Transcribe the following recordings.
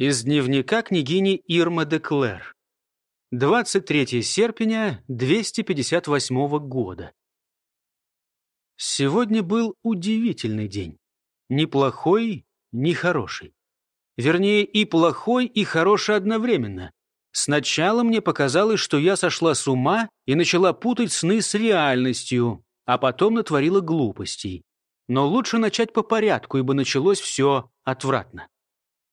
Из дневника княгини Ирма де Клэр. 23 серпня 258 года. Сегодня был удивительный день. Ни плохой, ни хороший. Вернее, и плохой, и хороший одновременно. Сначала мне показалось, что я сошла с ума и начала путать сны с реальностью, а потом натворила глупостей. Но лучше начать по порядку, ибо началось все отвратно.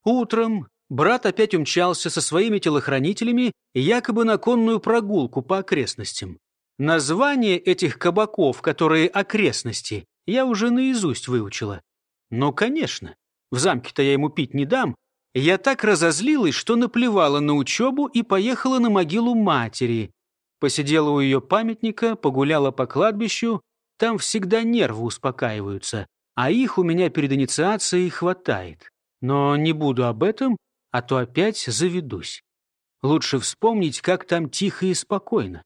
Утром брат опять умчался со своими телохранителями якобы на конную прогулку по окрестностям. Название этих кабаков, которые окрестности, я уже наизусть выучила. Но, конечно, в замке-то я ему пить не дам. Я так разозлилась, что наплевала на учебу и поехала на могилу матери. Посидела у ее памятника, погуляла по кладбищу. Там всегда нервы успокаиваются, а их у меня перед инициацией хватает. Но не буду об этом, а то опять заведусь. Лучше вспомнить, как там тихо и спокойно.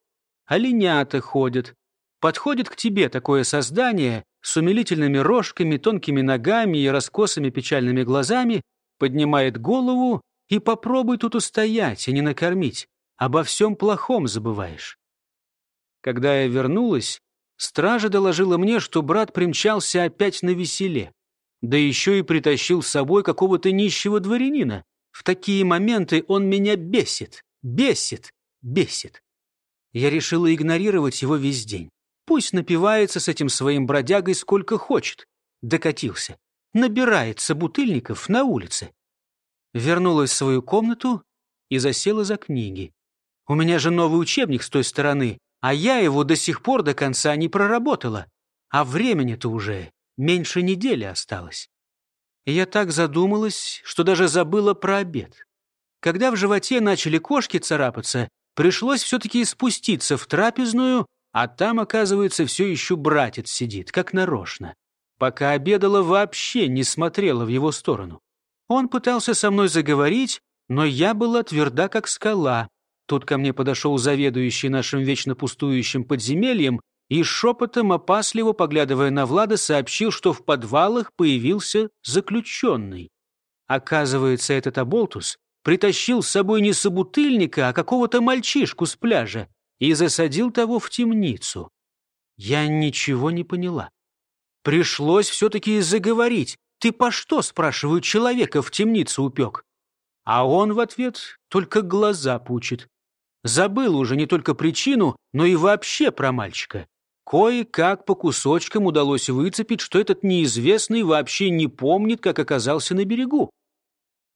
Оленята ходят. Подходит к тебе такое создание с умилительными рожками, тонкими ногами и раскосыми печальными глазами, поднимает голову и попробуй тут устоять и не накормить. Обо всем плохом забываешь. Когда я вернулась, стража доложила мне, что брат примчался опять на веселе. Да еще и притащил с собой какого-то нищего дворянина. В такие моменты он меня бесит, бесит, бесит. Я решила игнорировать его весь день. Пусть напивается с этим своим бродягой сколько хочет. Докатился. Набирается бутыльников на улице. Вернулась в свою комнату и засела за книги. У меня же новый учебник с той стороны, а я его до сих пор до конца не проработала. А времени-то уже меньше недели осталось. И я так задумалась, что даже забыла про обед. Когда в животе начали кошки царапаться, пришлось все-таки спуститься в трапезную, а там, оказывается, все еще братец сидит, как нарочно. Пока обедала, вообще не смотрела в его сторону. Он пытался со мной заговорить, но я была тверда, как скала. Тут ко мне подошел заведующий нашим вечно пустующим подземельем и шепотом, опасливо поглядывая на Влада, сообщил, что в подвалах появился заключенный. Оказывается, этот оболтус притащил с собой не собутыльника, а какого-то мальчишку с пляжа и засадил того в темницу. Я ничего не поняла. Пришлось все-таки заговорить. «Ты по что, спрашиваю, человека в темницу упек?» А он в ответ только глаза пучит. Забыл уже не только причину, но и вообще про мальчика. Кое-как по кусочкам удалось выцепить, что этот неизвестный вообще не помнит, как оказался на берегу.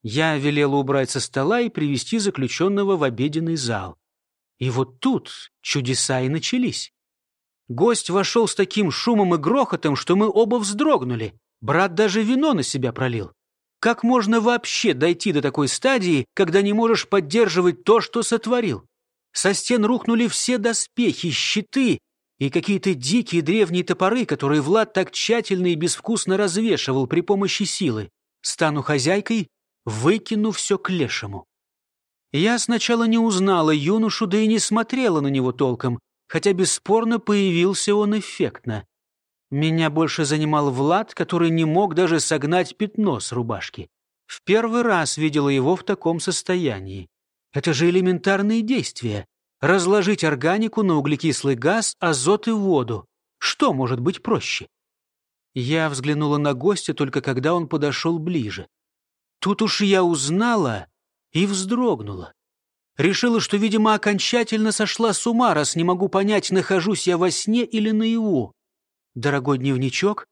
Я велела убрать со стола и привести заключенного в обеденный зал. И вот тут чудеса и начались. Гость вошел с таким шумом и грохотом, что мы оба вздрогнули. Брат даже вино на себя пролил. Как можно вообще дойти до такой стадии, когда не можешь поддерживать то, что сотворил? Со стен рухнули все доспехи, щиты, и какие-то дикие древние топоры, которые Влад так тщательно и безвкусно развешивал при помощи силы. Стану хозяйкой, выкину все к лешему. Я сначала не узнала юношу, да и не смотрела на него толком, хотя бесспорно появился он эффектно. Меня больше занимал Влад, который не мог даже согнать пятно с рубашки. В первый раз видела его в таком состоянии. Это же элементарные действия разложить органику на углекислый газ, азот и воду. Что может быть проще? Я взглянула на гостя только когда он подошел ближе. Тут уж я узнала и вздрогнула. Решила, что, видимо, окончательно сошла с ума, раз не могу понять, нахожусь я во сне или наяву. Дорогой дневничок,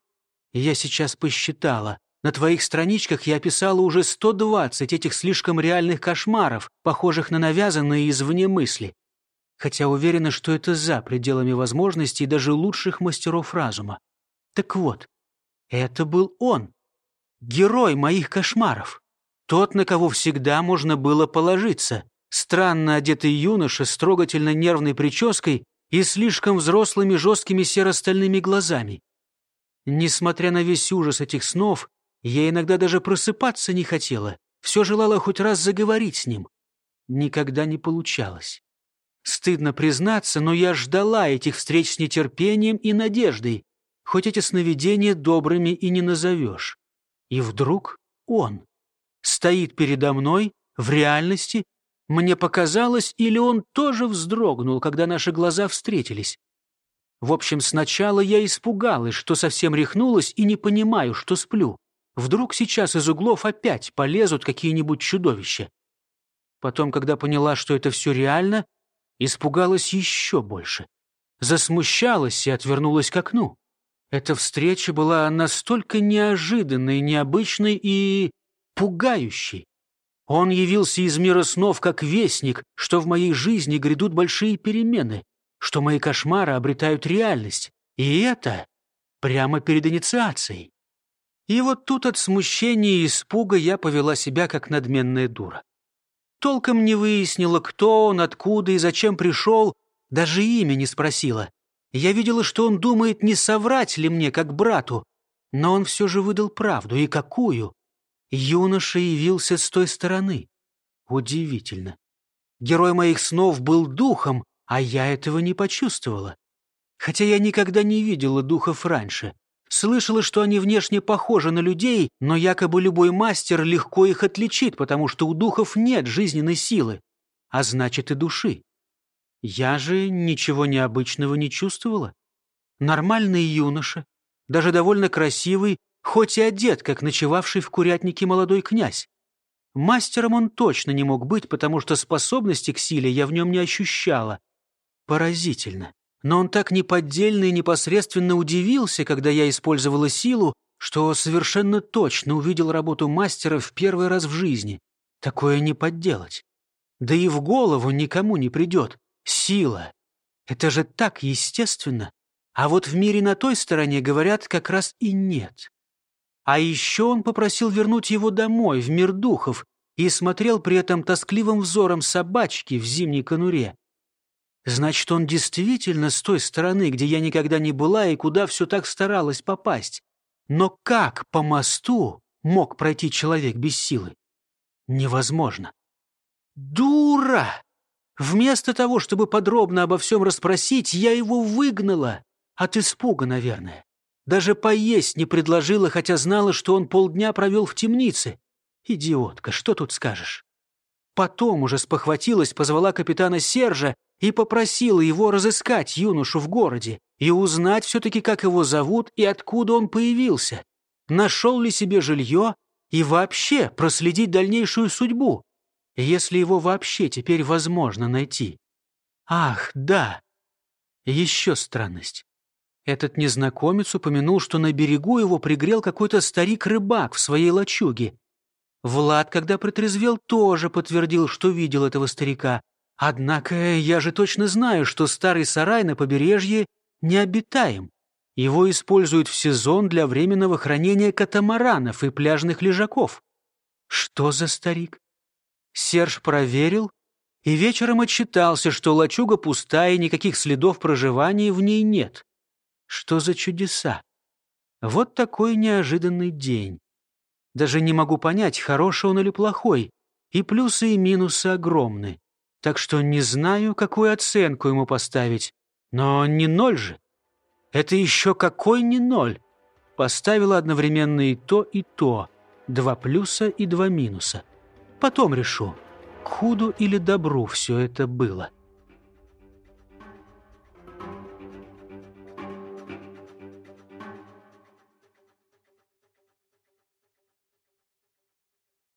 я сейчас посчитала. На твоих страничках я описала уже 120 этих слишком реальных кошмаров, похожих на навязанные извне мысли хотя уверена, что это за пределами возможностей даже лучших мастеров разума. Так вот, это был он, герой моих кошмаров, тот, на кого всегда можно было положиться, странно одетый юноша с трогательно нервной прической и слишком взрослыми жесткими серо-стальными глазами. Несмотря на весь ужас этих снов, я иногда даже просыпаться не хотела, все желала хоть раз заговорить с ним. Никогда не получалось. Стыдно признаться, но я ждала этих встреч с нетерпением и надеждой, хоть эти сновидения добрыми и не назовешь. И вдруг он. стоит передо мной в реальности. Мне показалось, или он тоже вздрогнул, когда наши глаза встретились. В общем, сначала я испугалась, что совсем рехнулась и не понимаю, что сплю. Вдруг сейчас из углов опять полезут какие-нибудь чудовища. Потом, когда поняла, что это все реально, испугалась еще больше. Засмущалась и отвернулась к окну. Эта встреча была настолько неожиданной, необычной и пугающей. Он явился из мира снов как вестник, что в моей жизни грядут большие перемены что мои кошмары обретают реальность. И это прямо перед инициацией. И вот тут от смущения и испуга я повела себя как надменная дура. Толком не выяснила, кто он, откуда и зачем пришел, даже имя не спросила. Я видела, что он думает, не соврать ли мне, как брату, но он все же выдал правду. И какую? Юноша явился с той стороны. Удивительно. Герой моих снов был духом, а я этого не почувствовала. Хотя я никогда не видела духов раньше. Слышала, что они внешне похожи на людей, но якобы любой мастер легко их отличит, потому что у духов нет жизненной силы, а значит и души. Я же ничего необычного не чувствовала. Нормальный юноша, даже довольно красивый, хоть и одет, как ночевавший в курятнике молодой князь. Мастером он точно не мог быть, потому что способности к силе я в нем не ощущала. Поразительно. Но он так неподдельно и непосредственно удивился, когда я использовала силу, что совершенно точно увидел работу мастера в первый раз в жизни. Такое не подделать. Да и в голову никому не придет. Сила. Это же так естественно. А вот в мире на той стороне, говорят, как раз и нет. А еще он попросил вернуть его домой, в мир духов, и смотрел при этом тоскливым взором собачки в зимней конуре. Значит, он действительно с той стороны, где я никогда не была и куда все так старалась попасть. Но как по мосту мог пройти человек без силы? Невозможно. Дура! Вместо того, чтобы подробно обо всем расспросить, я его выгнала. От испуга, наверное. Даже поесть не предложила, хотя знала, что он полдня провел в темнице. Идиотка, что тут скажешь? Потом уже спохватилась, позвала капитана Сержа и попросила его разыскать юношу в городе и узнать все-таки, как его зовут и откуда он появился, нашел ли себе жилье и вообще проследить дальнейшую судьбу, если его вообще теперь возможно найти. Ах, да. Еще странность. Этот незнакомец упомянул, что на берегу его пригрел какой-то старик-рыбак в своей лачуге. Влад, когда протрезвел, тоже подтвердил, что видел этого старика, Однако я же точно знаю, что старый сарай на побережье необитаем. Его используют в сезон для временного хранения катамаранов и пляжных лежаков. Что за старик? Серж проверил и вечером отчитался, что лачуга пустая никаких следов проживания в ней нет. Что за чудеса? Вот такой неожиданный день. Даже не могу понять, хороший он или плохой, и плюсы и минусы огромны так что не знаю, какую оценку ему поставить. Но не ноль же. Это еще какой не ноль? Поставила одновременно и то, и то. Два плюса и два минуса. Потом решу, к худу или добру все это было.